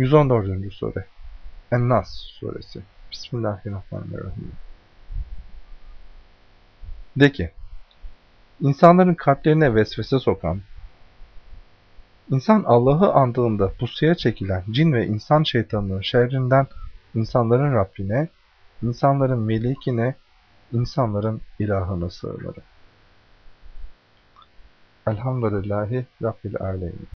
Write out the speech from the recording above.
114. Sure Ennas Suresi Bismillahirrahmanirrahim De ki, insanların kalplerine vesvese sokan, insan Allah'ı andığında pusuya çekilen cin ve insan şeytanının şerrinden insanların Rabbine, insanların melikine, insanların ilahına sığınırım. Elhamdülillahi Rabbil Alemin.